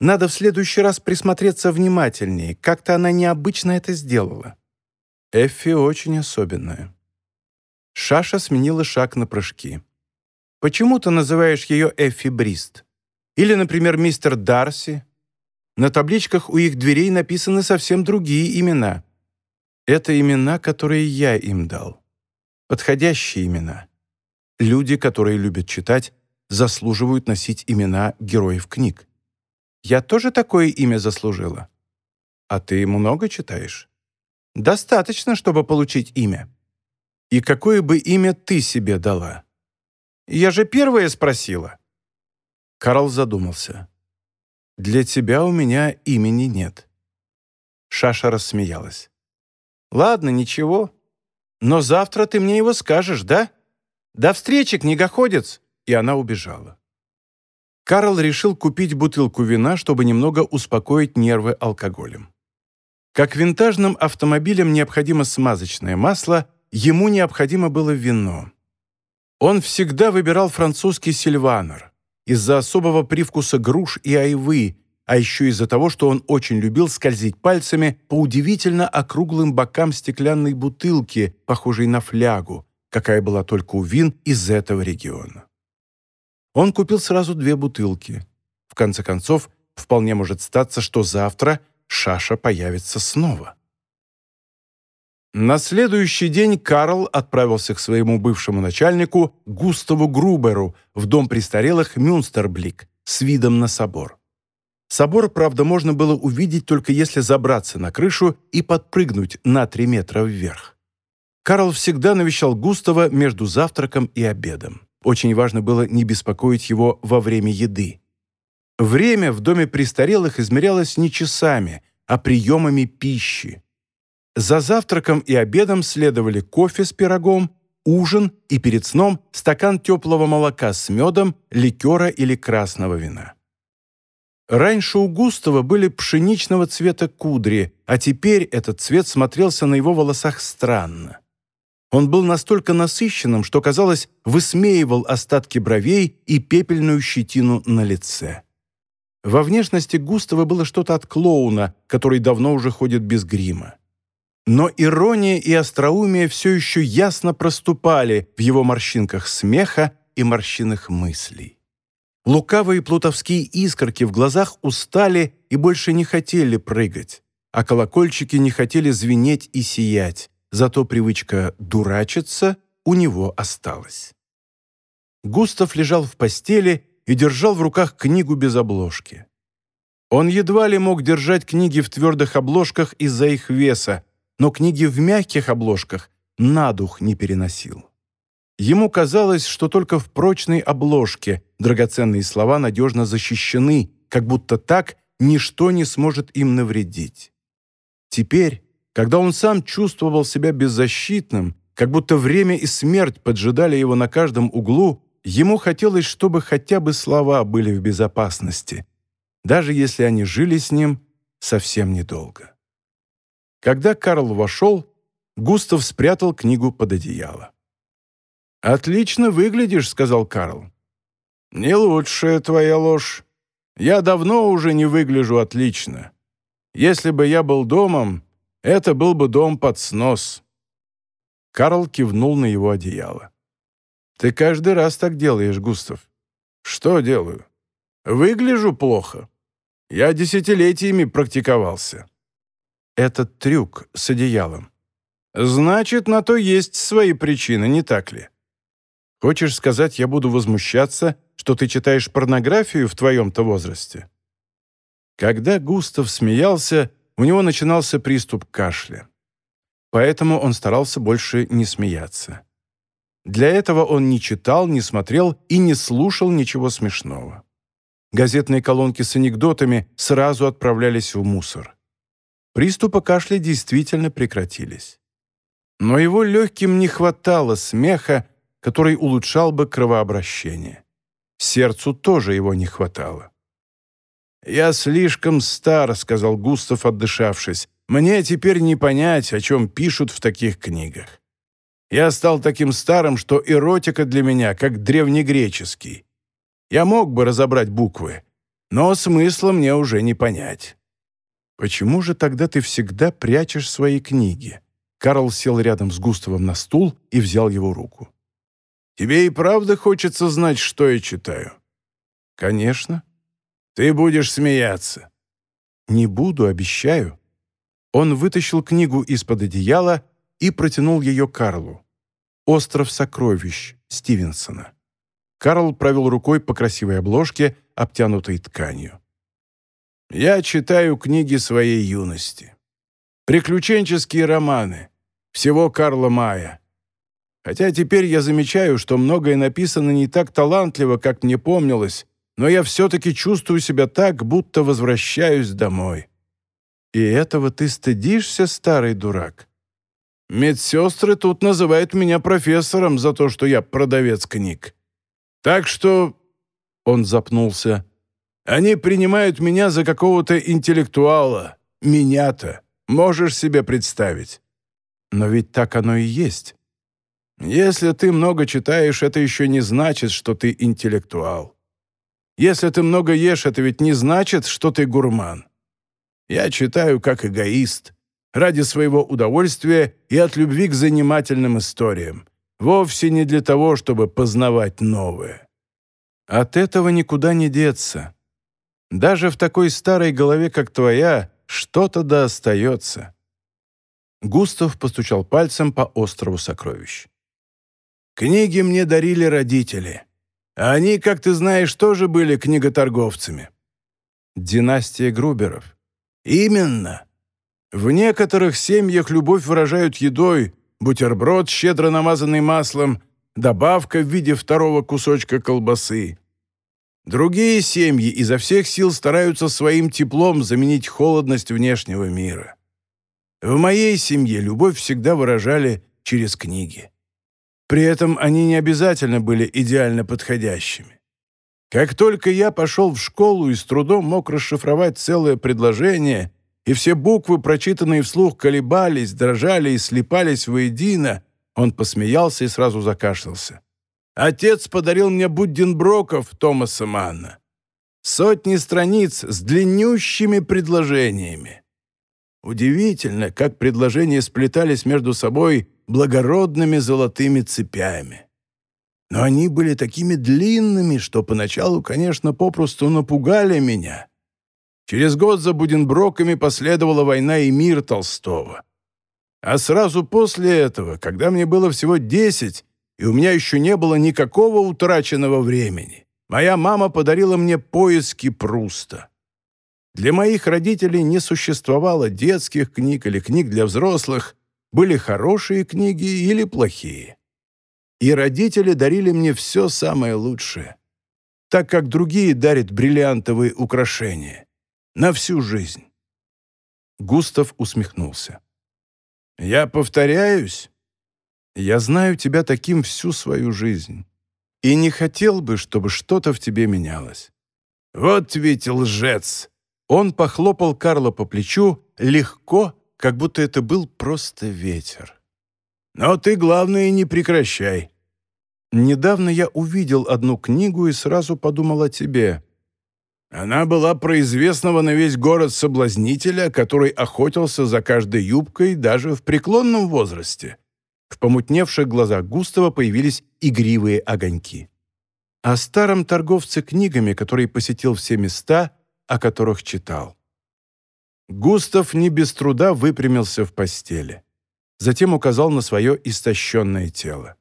Надо в следующий раз присмотреться внимательнее. Как-то она необычно это сделала». Эффи очень особенная. Шаша сменила шаг на прыжки. «Почему ты называешь ее Эффи Брист? Или, например, мистер Дарси? На табличках у их дверей написаны совсем другие имена. Это имена, которые я им дал. Подходящие имена. Люди, которые любят читать, заслуживают носить имена героев книг. Я тоже такое имя заслужила. А ты много читаешь? Достаточно, чтобы получить имя. И какое бы имя ты себе дала? Я же первая спросила. Карл задумался. «Для тебя у меня имени нет». Шаша рассмеялась. «Ладно, ничего. Но завтра ты мне его скажешь, да? До встречи, книгоходец!» И она убежала. Карл решил купить бутылку вина, чтобы немного успокоить нервы алкоголем. Как винтажным автомобилям необходимо смазочное масло, ему необходимо было вино. Он всегда выбирал французский сильванер из-за особого привкуса груш и айвы, а еще из-за того, что он очень любил скользить пальцами по удивительно округлым бокам стеклянной бутылки, похожей на флягу, какая была только у вин из этого региона. Он купил сразу две бутылки. В конце концов, вполне может статься, что завтра Шаша появится снова. На следующий день Карл отправился к своему бывшему начальнику Густаву Груберу в дом престарелых Мюнстерблик с видом на собор. Собор, правда, можно было увидеть только если забраться на крышу и подпрыгнуть на три метра вверх. Карл всегда навещал Густава между завтраком и обедом. Очень важно было не беспокоить его во время еды. Время в доме престарелых измерялось не часами, а приемами пищи. За завтраком и обедом следовали кофе с пирогом, ужин и перед сном стакан теплого молока с медом, ликера или красного вина. Раньше у Густава были пшеничного цвета кудри, а теперь этот цвет смотрелся на его волосах странно. Он был настолько насыщенным, что, казалось, высмеивал остатки бровей и пепельную щетину на лице. Во внешности Густава было что-то от клоуна, который давно уже ходит без грима. Но ирония и остроумие все еще ясно проступали в его морщинках смеха и морщинах мыслей. Лукавые плутовские искорки в глазах устали и больше не хотели прыгать, а колокольчики не хотели звенеть и сиять, зато привычка дурачиться у него осталась. Густав лежал в постели и держал в руках книгу без обложки. Он едва ли мог держать книги в твердых обложках из-за их веса, но книги в мягких обложках на дух не переносил. Ему казалось, что только в прочной обложке драгоценные слова надежно защищены, как будто так ничто не сможет им навредить. Теперь, когда он сам чувствовал себя беззащитным, как будто время и смерть поджидали его на каждом углу, ему хотелось, чтобы хотя бы слова были в безопасности, даже если они жили с ним совсем недолго. Когда Карл вошел, Густав спрятал книгу под одеяло. «Отлично выглядишь», — сказал Карл. «Не лучшая твоя ложь. Я давно уже не выгляжу отлично. Если бы я был домом, это был бы дом под снос». Карл кивнул на его одеяло. Ты каждый раз так делаешь, Густав. Что делаю? Выгляжу плохо. Я десятилетиями практиковался. Этот трюк с одеялом. Значит, на то есть свои причины, не так ли? Хочешь сказать, я буду возмущаться, что ты читаешь порнографию в твоем-то возрасте? Когда Густав смеялся, у него начинался приступ кашля. Поэтому он старался больше не смеяться. Для этого он не читал, не смотрел и не слушал ничего смешного. Газетные колонки с анекдотами сразу отправлялись в мусор. Приступы кашля действительно прекратились. Но его легким не хватало смеха, который улучшал бы кровообращение. Сердцу тоже его не хватало. «Я слишком стар», — сказал Густав, отдышавшись. «Мне теперь не понять, о чем пишут в таких книгах. Я стал таким старым, что эротика для меня как древнегреческий. Я мог бы разобрать буквы, но смысла мне уже не понять. Почему же тогда ты всегда прячешь свои книги? Карл сел рядом с Густавом на стул и взял его руку. Тебе и правда хочется знать, что я читаю? Конечно. Ты будешь смеяться. Не буду, обещаю. Он вытащил книгу из-под одеяла и протянул ее Карлу. «Остров сокровищ» Стивенсона. Карл провел рукой по красивой обложке, обтянутой тканью. «Я читаю книги своей юности. Приключенческие романы. Всего Карла Мая. Хотя теперь я замечаю, что многое написано не так талантливо, как мне помнилось, но я все-таки чувствую себя так, будто возвращаюсь домой. И этого ты стыдишься, старый дурак? Медсестры тут называют меня профессором за то, что я продавец книг. Так что...» Он запнулся. «Они принимают меня за какого-то интеллектуала. Меня-то. Можешь себе представить?» «Но ведь так оно и есть. Если ты много читаешь, это еще не значит, что ты интеллектуал. Если ты много ешь, это ведь не значит, что ты гурман. Я читаю как эгоист, ради своего удовольствия и от любви к занимательным историям вовсе не для того, чтобы познавать новое. От этого никуда не деться. Даже в такой старой голове, как твоя, что-то да остается. Густав постучал пальцем по острову сокровищ. «Книги мне дарили родители. А они, как ты знаешь, тоже были книготорговцами». «Династия Груберов». «Именно. В некоторых семьях любовь выражают едой, бутерброд, щедро намазанный маслом, добавка в виде второго кусочка колбасы. Другие семьи изо всех сил стараются своим теплом заменить холодность внешнего мира. В моей семье любовь всегда выражали через книги. При этом они не обязательно были идеально подходящими. Как только я пошел в школу и с трудом мог расшифровать целое предложение – и все буквы, прочитанные вслух, колебались, дрожали и слипались воедино, он посмеялся и сразу закашлялся. «Отец подарил мне Будденброков Томаса Манна. Сотни страниц с длиннющими предложениями. Удивительно, как предложения сплетались между собой благородными золотыми цепями. Но они были такими длинными, что поначалу, конечно, попросту напугали меня» Через год за Буденброками последовала «Война и мир» Толстого. А сразу после этого, когда мне было всего десять, и у меня еще не было никакого утраченного времени, моя мама подарила мне поиски Пруста. Для моих родителей не существовало детских книг или книг для взрослых, были хорошие книги или плохие. И родители дарили мне все самое лучшее, так как другие дарят бриллиантовые украшения на всю жизнь. Густав усмехнулся. «Я повторяюсь. Я знаю тебя таким всю свою жизнь и не хотел бы, чтобы что-то в тебе менялось. Вот ведь лжец!» Он похлопал Карла по плечу легко, как будто это был просто ветер. «Но ты, главное, не прекращай. Недавно я увидел одну книгу и сразу подумал о тебе. Она была про известного на весь город соблазнителя, который охотился за каждой юбкой даже в преклонном возрасте. В помутневших глазах Густава появились игривые огоньки. О старом торговце книгами, который посетил все места, о которых читал. Густав не без труда выпрямился в постели. Затем указал на свое истощенное тело.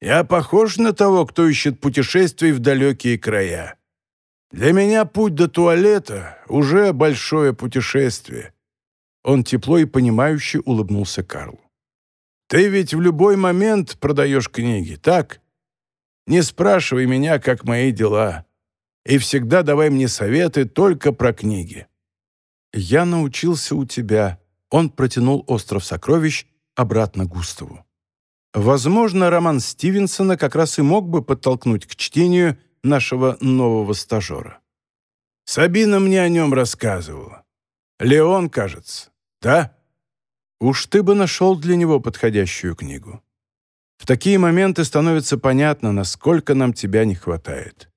«Я похож на того, кто ищет путешествий в далекие края. Для меня путь до туалета уже большое путешествие». Он тепло и понимающе улыбнулся Карлу. «Ты ведь в любой момент продаешь книги, так? Не спрашивай меня, как мои дела, и всегда давай мне советы только про книги. «Я научился у тебя». Он протянул «Остров сокровищ» обратно Густаву. Возможно, роман Стивенсона как раз и мог бы подтолкнуть к чтению нашего нового стажера. Сабина мне о нем рассказывала. Леон, кажется. Да? Уж ты бы нашел для него подходящую книгу. В такие моменты становится понятно, насколько нам тебя не хватает.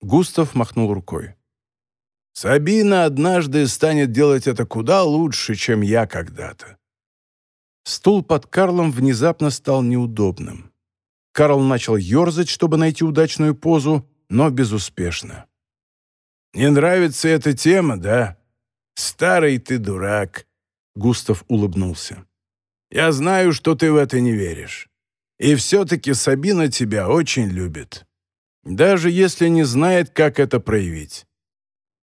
Густав махнул рукой. Сабина однажды станет делать это куда лучше, чем я когда-то. Стул под Карлом внезапно стал неудобным. Карл начал ерзать, чтобы найти удачную позу, но безуспешно. «Не нравится эта тема, да? Старый ты дурак!» Густав улыбнулся. «Я знаю, что ты в это не веришь. И все-таки Сабина тебя очень любит. Даже если не знает, как это проявить.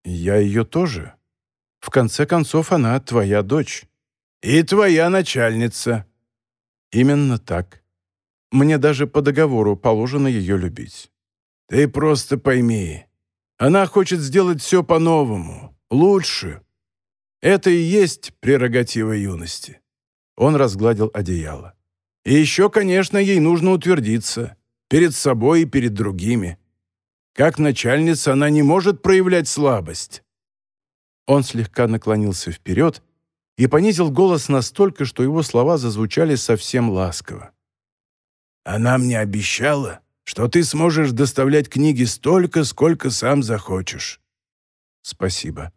Я ее тоже. В конце концов, она твоя дочь. И твоя начальница. Именно так. Мне даже по договору положено ее любить. Ты просто пойми. Она хочет сделать все по-новому, лучше. Это и есть прерогатива юности. Он разгладил одеяло. И еще, конечно, ей нужно утвердиться. Перед собой и перед другими. Как начальница она не может проявлять слабость. Он слегка наклонился вперед и понизил голос настолько, что его слова зазвучали совсем ласково. «Она мне обещала, что ты сможешь доставлять книги столько, сколько сам захочешь». «Спасибо».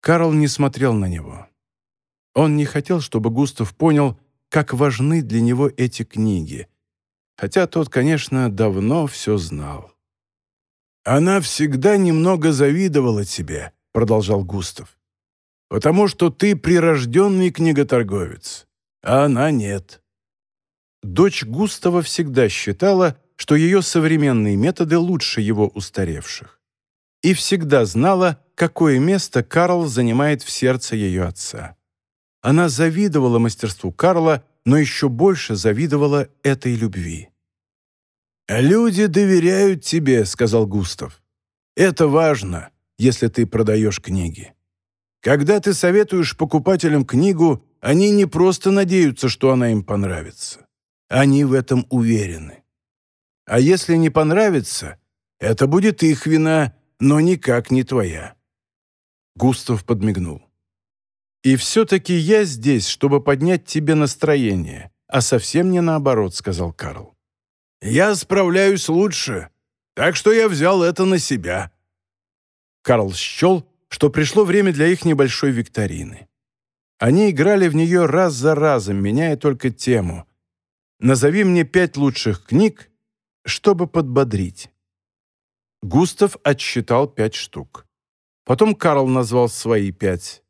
Карл не смотрел на него. Он не хотел, чтобы Густав понял, как важны для него эти книги, хотя тот, конечно, давно все знал. «Она всегда немного завидовала тебе», — продолжал Густав. «Потому что ты прирожденный книготорговец, а она нет». Дочь Густава всегда считала, что ее современные методы лучше его устаревших. И всегда знала, какое место Карл занимает в сердце ее отца. Она завидовала мастерству Карла, но еще больше завидовала этой любви. «Люди доверяют тебе», — сказал Густав. «Это важно, если ты продаешь книги. Когда ты советуешь покупателям книгу, они не просто надеются, что она им понравится. Они в этом уверены. А если не понравится, это будет их вина, но никак не твоя». Густав подмигнул. «И все-таки я здесь, чтобы поднять тебе настроение, а совсем не наоборот», — сказал Карл. Я справляюсь лучше, так что я взял это на себя». Карл счел, что пришло время для их небольшой викторины. Они играли в нее раз за разом, меняя только тему. «Назови мне пять лучших книг, чтобы подбодрить». Густав отсчитал пять штук. Потом Карл назвал свои пять.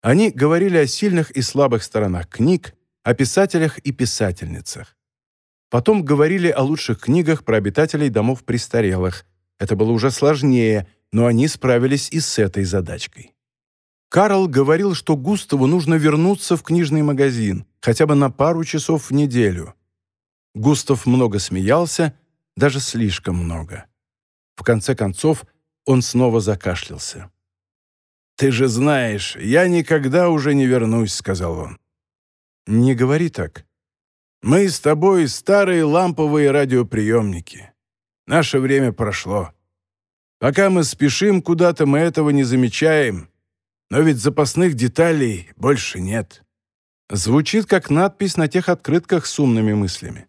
Они говорили о сильных и слабых сторонах книг, о писателях и писательницах. Потом говорили о лучших книгах про обитателей домов престарелых. Это было уже сложнее, но они справились и с этой задачкой. Карл говорил, что Густаву нужно вернуться в книжный магазин, хотя бы на пару часов в неделю. Густав много смеялся, даже слишком много. В конце концов, он снова закашлялся. «Ты же знаешь, я никогда уже не вернусь», — сказал он. «Не говори так. Мы с тобой старые ламповые радиоприемники. Наше время прошло. Пока мы спешим куда-то, мы этого не замечаем. Но ведь запасных деталей больше нет. Звучит как надпись на тех открытках с умными мыслями.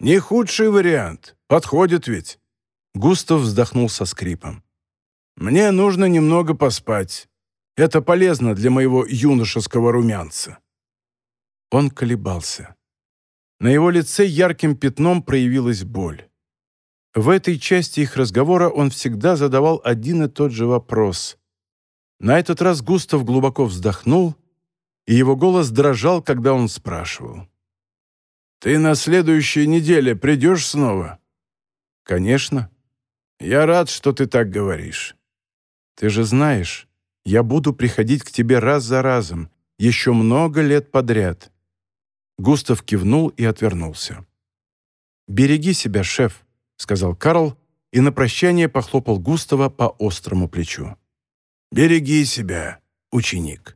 Не худший вариант. Подходит ведь. Густав вздохнул со скрипом. Мне нужно немного поспать. Это полезно для моего юношеского румянца. Он колебался. На его лице ярким пятном проявилась боль. В этой части их разговора он всегда задавал один и тот же вопрос. На этот раз Густав глубоко вздохнул, и его голос дрожал, когда он спрашивал. «Ты на следующей неделе придешь снова?» «Конечно. Я рад, что ты так говоришь. Ты же знаешь, я буду приходить к тебе раз за разом, еще много лет подряд. Густав кивнул и отвернулся. «Береги себя, шеф», — сказал Карл, и на прощание похлопал Густава по острому плечу. «Береги себя. ученик.